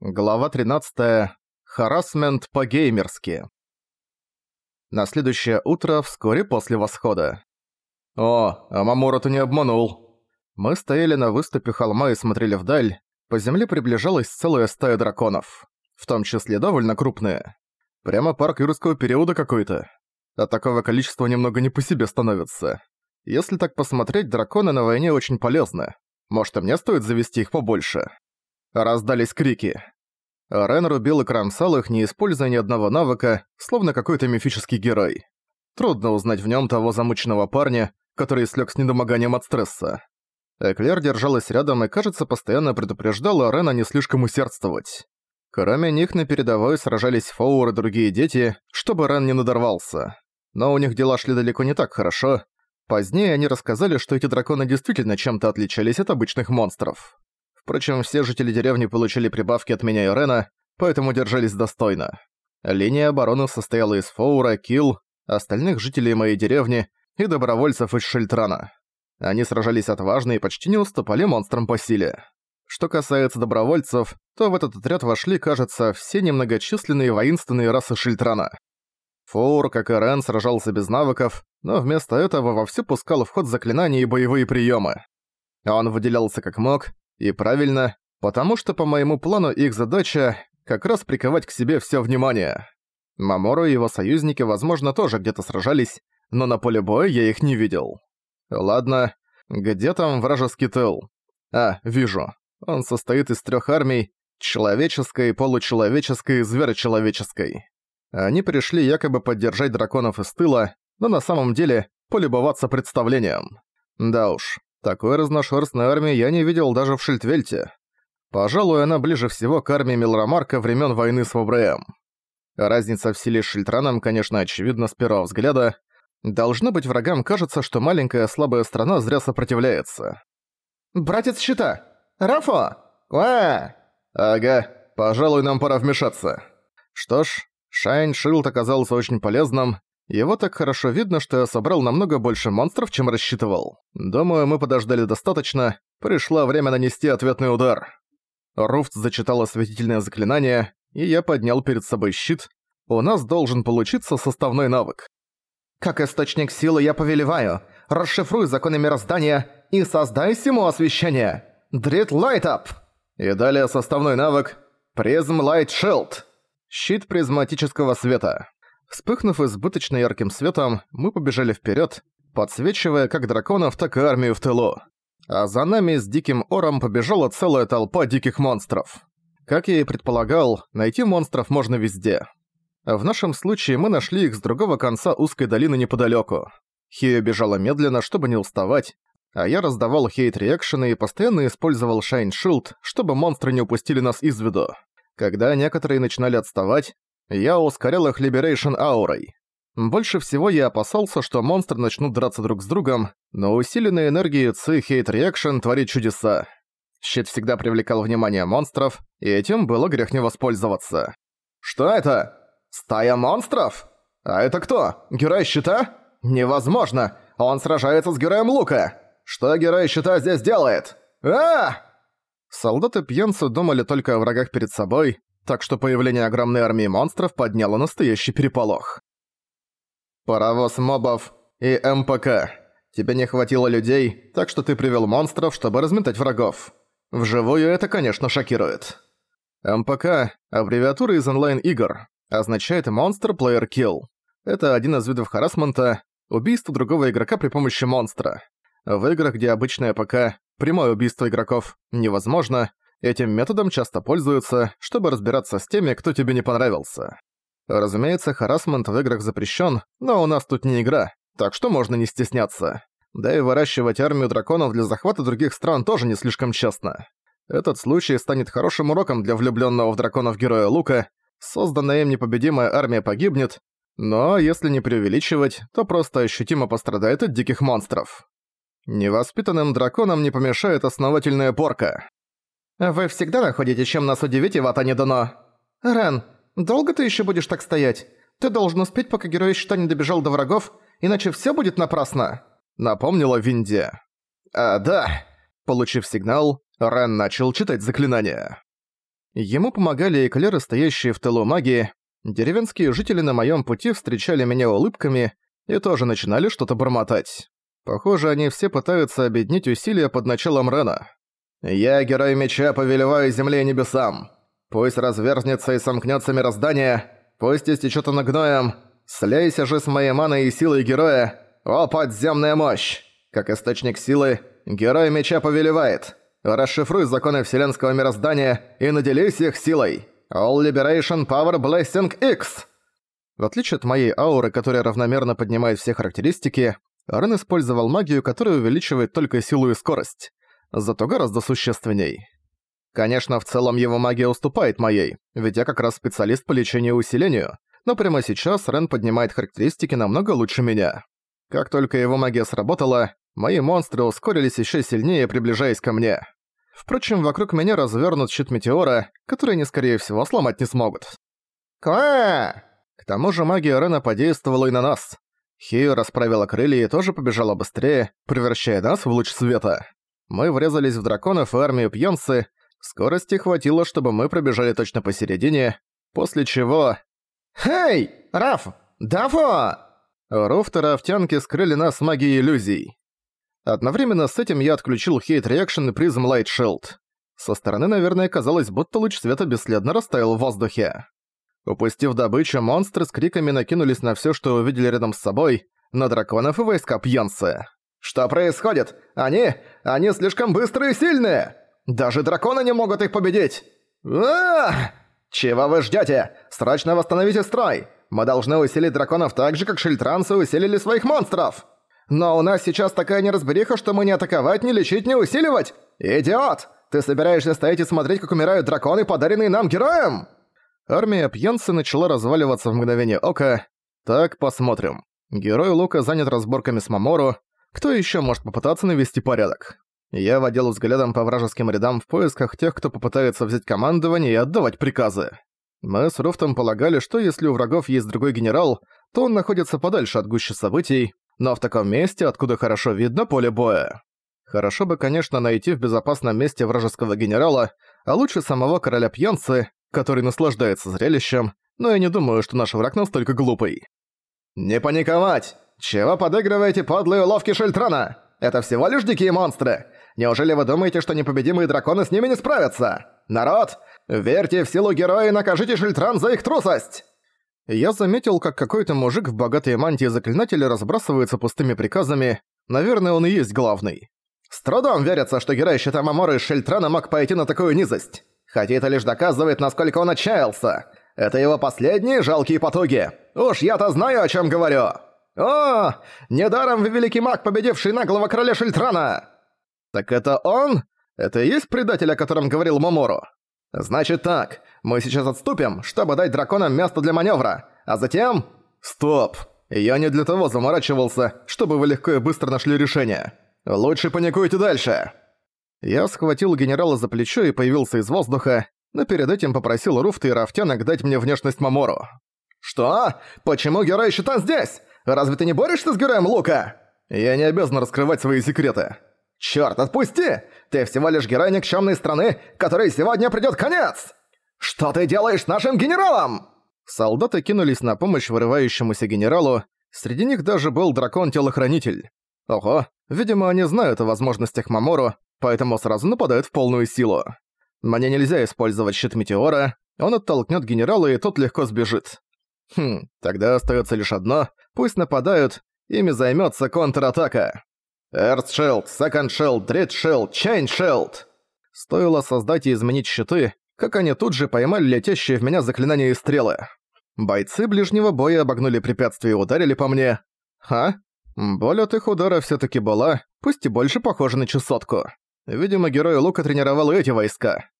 Глава 13. Харассмент по-геймерски. На следующее утро, вскоре после восхода. «О, а Мамору-то не обманул!» Мы стояли на выступе холма и смотрели вдаль. По земле приближалась целая стая драконов. В том числе довольно крупные. Прямо парк юрского периода какой-то. От такого количества немного не по себе становится. Если так посмотреть, драконы на войне очень полезны. Может, и мне стоит завести их побольше. Раздались крики. Рен рубил и кромсал их, не используя ни одного навыка, словно какой-то мифический герой. Трудно узнать в нем того замученного парня, который слег с недомоганием от стресса. Эклер держалась рядом и, кажется, постоянно предупреждала Рена не слишком усердствовать. Кроме них на передовой сражались Фоур и другие дети, чтобы Рен не надорвался. Но у них дела шли далеко не так хорошо. Позднее они рассказали, что эти драконы действительно чем-то отличались от обычных монстров. Впрочем, все жители деревни получили прибавки от меня и Рена, поэтому держались достойно. Линия обороны состояла из Фоура, Килл, остальных жителей моей деревни и добровольцев из Шельтрана. Они сражались отважно и почти не уступали монстрам по силе. Что касается добровольцев, то в этот отряд вошли, кажется, все немногочисленные воинственные расы Шильтрана. Фоур, как и Рен, сражался без навыков, но вместо этого вовсю пускал в ход заклинания и боевые приемы. Он выделялся как мог, и правильно, потому что по моему плану их задача как раз приковать к себе всё внимание. Мамору и его союзники, возможно, тоже где-то сражались, но на поле боя я их не видел. Ладно, где там вражеский тыл? А, вижу. Он состоит из трёх армий, человеческой, получеловеческой и зверочеловеческой. Они пришли якобы поддержать драконов из тыла, но на самом деле полюбоваться представлением. Да уж, такой разношерстной армии я не видел даже в Шильдвельте. Пожалуй, она ближе всего к армии Милрамарка времен войны с Вобреем. Разница в силе с Шильтраном, конечно, очевидна с первого взгляда. Должно быть, врагам кажется, что маленькая слабая страна зря сопротивляется. «Братец щита! Рафа! Уа!» «Ага, пожалуй, нам пора вмешаться». Что ж, Шайн Шилд оказался очень полезным, его так хорошо видно, что я собрал намного больше монстров, чем рассчитывал. Думаю, мы подождали достаточно, пришло время нанести ответный удар. Руфт зачитал осветительное заклинание, и я поднял перед собой щит. У нас должен получиться составной навык. «Как источник силы я повелеваю, расшифруй законы мироздания и создай всему освещение! Drit Light Up!» И далее составной навык «Prism Light Shield» — щит призматического света. Вспыхнув избыточно ярким светом, мы побежали вперед, подсвечивая как драконов, так и армию в тылу. А за нами с диким ором побежала целая толпа диких монстров. Как я и предполагал, найти монстров можно везде. В нашем случае мы нашли их с другого конца узкой долины неподалеку. Хия бежала медленно, чтобы не уставать, а я раздавал хейт-реакшены и постоянно использовал Shine Shield, чтобы монстры не упустили нас из виду. Когда некоторые начинали отставать, я ускорял их Liberation аурой. Больше всего я опасался, что монстры начнут драться друг с другом, но усиленная энергией Ци Hate Reaction творит чудеса. Щит всегда привлекал внимание монстров, и этим было грех не воспользоваться. «Что это? Стая монстров? А это кто? Герой щита? Невозможно! Он сражается с героем лука! Что герой щита здесь делает? а Солдаты Пьенцу думали только о врагах перед собой, так что появление огромной армии монстров подняло настоящий переполох. «Паровоз мобов и МПК. Тебе не хватило людей, так что ты привел монстров, чтобы разметать врагов. Вживую это, конечно, шокирует». МПК – аббревиатура из онлайн-игр, означает Monster Player Kill. Это один из видов харасмента – убийство другого игрока при помощи монстра. В играх, где обычное ПК, прямое убийство игроков невозможно – Этим методом часто пользуются, чтобы разбираться с теми, кто тебе не понравился. Разумеется, харасмент в играх запрещен, но у нас тут не игра, так что можно не стесняться. Да и выращивать армию драконов для захвата других стран тоже не слишком честно. Этот случай станет хорошим уроком для влюбленного в драконов героя Лука. Созданная им непобедимая армия погибнет, но если не преувеличивать, то просто ощутимо пострадает от диких монстров. Невоспитанным драконам не помешает основательная порка. «Вы всегда находите, чем нас удивить, и вата не дано. Рен, долго ты еще будешь так стоять? Ты должен успеть, пока герой щита не добежал до врагов, иначе все будет напрасно», — напомнила Винди. «А, да». Получив сигнал, Рен начал читать заклинание. Ему помогали эклеры, стоящие в тылу магии. Деревенские жители на моем пути встречали меня улыбками и тоже начинали что-то бормотать. Похоже, они все пытаются объединить усилия под началом Рена. «Я, герой меча, повелеваю земле и небесам. Пусть разверзнется и сомкнется мироздание, пусть истечет оно гноем. Слейся же с моей маной и силой героя, о подземная мощь! Как источник силы, герой меча повелевает. Расшифруй законы вселенского мироздания и наделись их силой. All Liberation Power Blessing X!» В отличие от моей ауры, которая равномерно поднимает все характеристики, Рен использовал магию, которая увеличивает только силу и скорость, зато гораздо существенней. Конечно, в целом его магия уступает моей, ведь я как раз специалист по лечению и усилению, но прямо сейчас Рен поднимает характеристики намного лучше меня. Как только его магия сработала, мои монстры ускорились еще сильнее, приближаясь ко мне. Впрочем, вокруг меня развернут щит Метеора, который они, скорее всего, сломать не смогут. Ква! К тому же магия Рена подействовала и на нас. Хию расправила крылья и тоже побежала быстрее, превращая нас в луч света. Мы врезались в драконов и армию пьянцы, скорости хватило, чтобы мы пробежали точно посередине, после чего... «Хей! Раф! Дафо!» Руф и Рафтянки скрыли нас магией иллюзий. Одновременно с этим я отключил Hate Reaction и Prism Light Shield. Со стороны, наверное, казалось, будто луч света бесследно растаял в воздухе. Упустив добычу, монстры с криками накинулись на всё, что увидели рядом с собой, на драконов и войска пьянцы. «Что происходит? Они... они слишком быстрые и сильные! Даже драконы не могут их победить! а Чего вы ждёте? Срочно восстановите строй! Мы должны усилить драконов так же, как шильтранцы усилили своих монстров! Но у нас сейчас такая неразбериха, что мы не атаковать, не лечить, не усиливать! Идиот! Ты собираешься стоять и смотреть, как умирают драконы, подаренные нам героям?» Армия пьянцы начала разваливаться в мгновение ока. Так, посмотрим. Герой Лука занят разборками с Мамору. Кто еще может попытаться навести порядок? Я водил взглядом по вражеским рядам в поисках тех, кто попытается взять командование и отдавать приказы. Мы с Руфтом полагали, что если у врагов есть другой генерал, то он находится подальше от гуще событий, но в таком месте, откуда хорошо видно поле боя. Хорошо бы, конечно, найти в безопасном месте вражеского генерала, а лучше самого короля пьянцы, который наслаждается зрелищем, но я не думаю, что наш враг настолько глупый. «Не паниковать! Чего подыгрываете подлые уловки Шельтрана? Это всего лишь дикие монстры! Неужели вы думаете, что непобедимые драконы с ними не справятся? Народ, верьте в силу героя и накажите Шельтран за их трусость!» Я заметил, как какой-то мужик в богатой мантии заклинателя разбрасывается пустыми приказами. Наверное, он и есть главный. С трудом верится, что герой щита Маморы из Шельтрана мог пойти на такую низость. Хотя это лишь доказывает, насколько он отчаялся. Это его последние жалкие потуги. Уж я-то знаю, о чем говорю. О, недаром вы великий маг, победивший наглого короля Шильтрана. Так это он? Это и есть предатель, о котором говорил Момору? Значит так, мы сейчас отступим, чтобы дать драконам место для маневра, а затем... Стоп! Я не для того заморачивался, чтобы вы легко и быстро нашли решение. Лучше паникуйте дальше. Я схватил генерала за плечо и появился из воздуха, но перед этим попросил Руфта и Рафтянок дать мне внешность Мамору. «Что? Почему герой щита здесь? Разве ты не борешься с героем Лука?» «Я не обязан раскрывать свои секреты». «Чёрт, отпусти! Ты всего лишь герой никчёмной страны, которой сегодня придёт конец! Что ты делаешь нашим генералом?» Солдаты кинулись на помощь вырывающемуся генералу, среди них даже был дракон-телохранитель. Ого, видимо, они знают о возможностях Мамору, поэтому сразу нападают в полную силу. Мне нельзя использовать щит Метеора, он оттолкнет генерала, и тот легко сбежит. Хм, тогда остается лишь одно, пусть нападают, ими займется контратака. Dread Shield, Chain Shield. Стоило создать и изменить щиты, как они тут же поймали летящие в меня заклинания и стрелы. Бойцы ближнего боя обогнули препятствия и ударили по мне. Ха? Боль от их удара все таки была, пусть и больше похожа на чесотку. Видимо, герой Лука тренировал эти войска.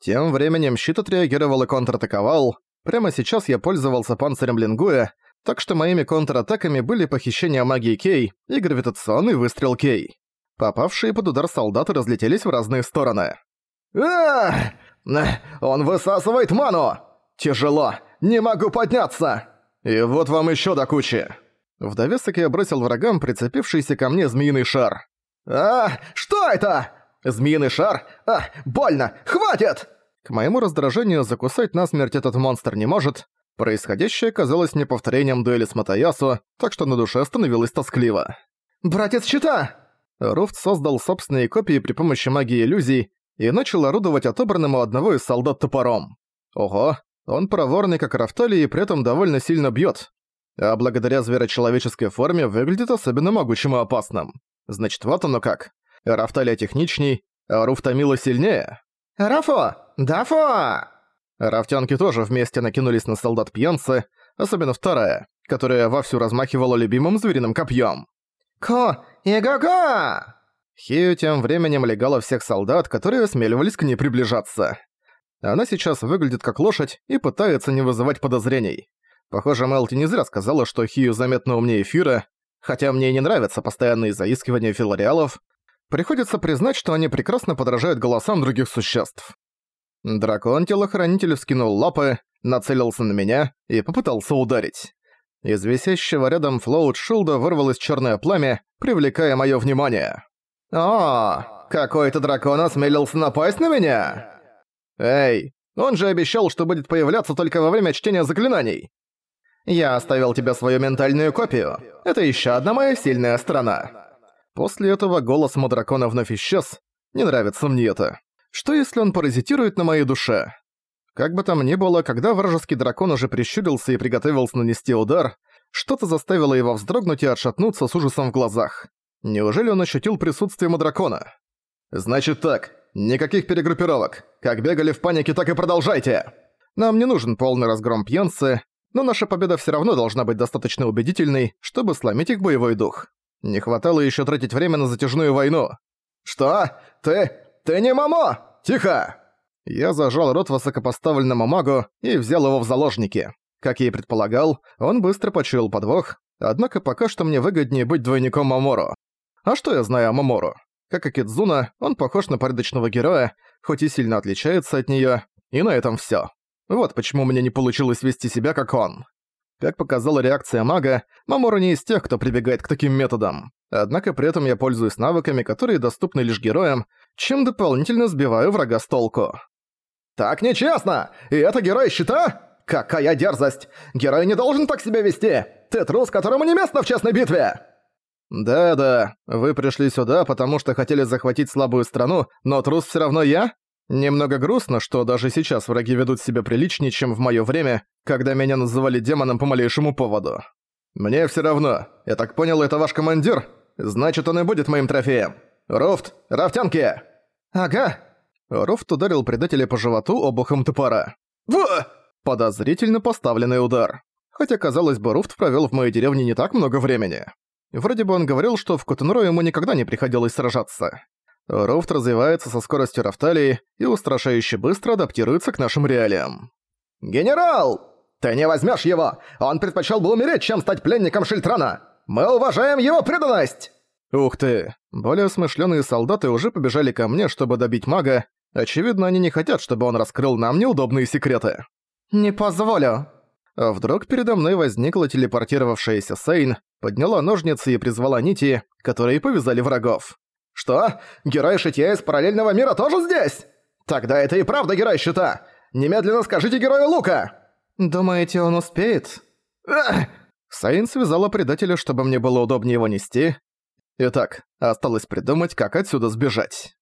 Тем временем щит отреагировал и контратаковал. Прямо сейчас я пользовался панцирем Лингуя, так что моими контратаками были похищение магии Кей и гравитационный выстрел Кей. Попавшие под удар солдаты разлетелись в разные стороны. Ах! Он высасывает ману! Тяжело! Не могу подняться! И вот вам еще до кучи. В довесок я бросил врагам прицепившийся ко мне змеиный шар. «А, что это?» «Змеиный шар? А, больно! Хватит!» К моему раздражению закусать насмерть этот монстр не может. Происходящее казалось мне повторением дуэли с Матаясу, так что на душе становилось тоскливо. «Братец щита!» Руфт создал собственные копии при помощи магии иллюзий и начал орудовать отобранным у одного из солдат топором. Ого, он проворный как Рафтали и при этом довольно сильно бьет. А благодаря зверочеловеческой форме выглядит особенно могучим и опасным. Значит, вот оно как. Рафталия техничней, а Руф Томила сильнее. «Рафо! Дафо!» Рафтянки тоже вместе накинулись на солдат пьянцы, особенно вторая, которая вовсю размахивала любимым звериным копьем. «Ко! Иго-го!» Хею тем временем легала всех солдат, которые осмеливались к ней приближаться. Она сейчас выглядит как лошадь и пытается не вызывать подозрений. Похоже, Мелти не зря сказала, что Хию заметно умнее Фира, хотя мне и не нравятся постоянные заискивания филариалов, Приходится признать, что они прекрасно подражают голосам других существ. Дракон-телохранитель вскинул лапы, нацелился на меня и попытался ударить. Из висящего рядом флоут-шилда вырвалось черное пламя, привлекая мое внимание. «О, какой-то дракон осмелился напасть на меня!» «Эй, он же обещал, что будет появляться только во время чтения заклинаний!» «Я оставил тебе свою ментальную копию. Это еще одна моя сильная сторона». После этого голос Мадракона вновь исчез. Не нравится мне это. Что если он паразитирует на моей душе? Как бы там ни было, когда вражеский дракон уже прищурился и приготовился нанести удар, что-то заставило его вздрогнуть и отшатнуться с ужасом в глазах. Неужели он ощутил присутствие Мадракона? «Значит так, никаких перегруппировок. Как бегали в панике, так и продолжайте!» Нам не нужен полный разгром пьянцы, но наша победа всё равно должна быть достаточно убедительной, чтобы сломить их боевой дух. Не хватало еще тратить время на затяжную войну. «Что? Ты... ты не Мамо! Тихо!» Я зажал рот высокопоставленному магу и взял его в заложники. Как я и предполагал, он быстро почуял подвох, однако пока что мне выгоднее быть двойником Мамору. А что я знаю о Мамору? Как и Кидзуна, он похож на порядочного героя, хоть и сильно отличается от неё, и на этом всё. Вот почему мне не получилось вести себя как он. Как показала реакция мага, Мамору не из тех, кто прибегает к таким методам. Однако при этом я пользуюсь навыками, которые доступны лишь героям, чем дополнительно сбиваю врага с толку. «Так нечестно! И это герой щита? Какая дерзость! Герой не должен так себя вести! Ты трус, которому не место в честной битве!» «Да-да, вы пришли сюда, потому что хотели захватить слабую страну, но трус все равно я? Немного грустно, что даже сейчас враги ведут себя приличнее, чем в моё время, когда меня называли демоном по малейшему поводу. Мне всё равно. Я так понял, это ваш командир? Значит, он и будет моим трофеем. Руфт, рафтянки!» «Ага!» Руфт ударил предателя по животу обухом топора. «В!» Подозрительно поставленный удар. Хотя, казалось бы, Руфт провёл в моей деревне не так много времени. Вроде бы он говорил, что в Котенро ему никогда не приходилось сражаться. Руфт развивается со скоростью Рафталии и устрашающе быстро адаптируется к нашим реалиям. «Генерал! Ты не возьмешь его! Он предпочел бы умереть, чем стать пленником Шильтрана! Мы уважаем его преданность!» Ух ты! Более смышленые солдаты уже побежали ко мне, чтобы добить мага. Очевидно, они не хотят, чтобы он раскрыл нам неудобные секреты. «Не позволю!» А вдруг передо мной возникла телепортировавшаяся Сейн, подняла ножницы и призвала нити, которые повязали врагов. «Что? Герой шитья из параллельного мира тоже здесь? Тогда это и правда герой щита! Немедленно скажите герою лука!» «Думаете, он успеет?» Ах! Сайн связала предателя, чтобы мне было удобнее его нести. Итак, осталось придумать, как отсюда сбежать.